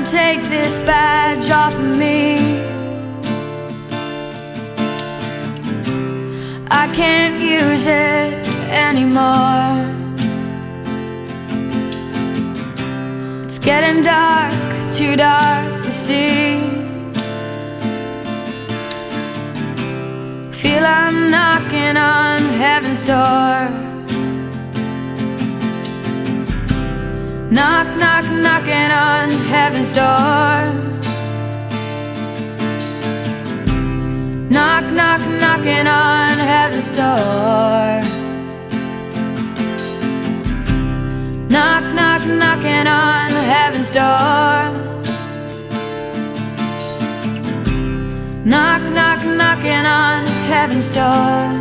take this badge off of me. I can't use it anymore. It's getting dark, too dark to see. Feel I'm knocking on heaven's door. Knock, knock, knocking on heaven's door. Knock, knock, knocking on heaven's door. Knock, knock, knocking on heaven's door. Knock, knock, knocking on heaven's door.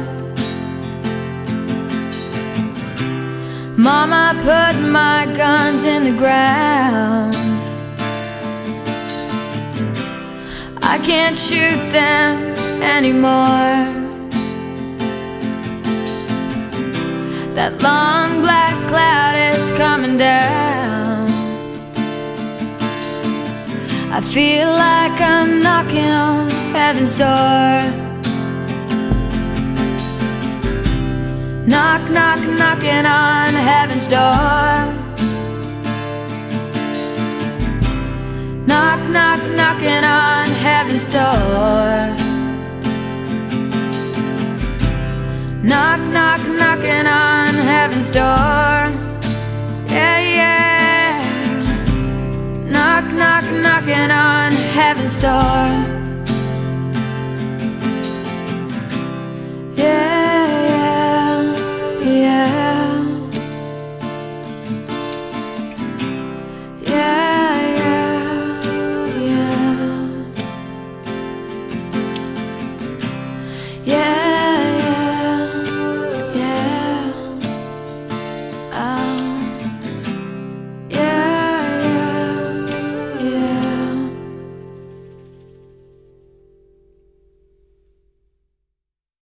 Mama put my guns in the ground. I can't shoot them anymore. That long black cloud is coming down. I feel like I'm knocking on heaven's door. Knock, knock, knocking on heaven's door. Knock, knock, knocking heaven's door. Knock, knock, knocking on heaven's door. Yeah, yeah. Knock, knock, knocking on heaven's door. Yeah.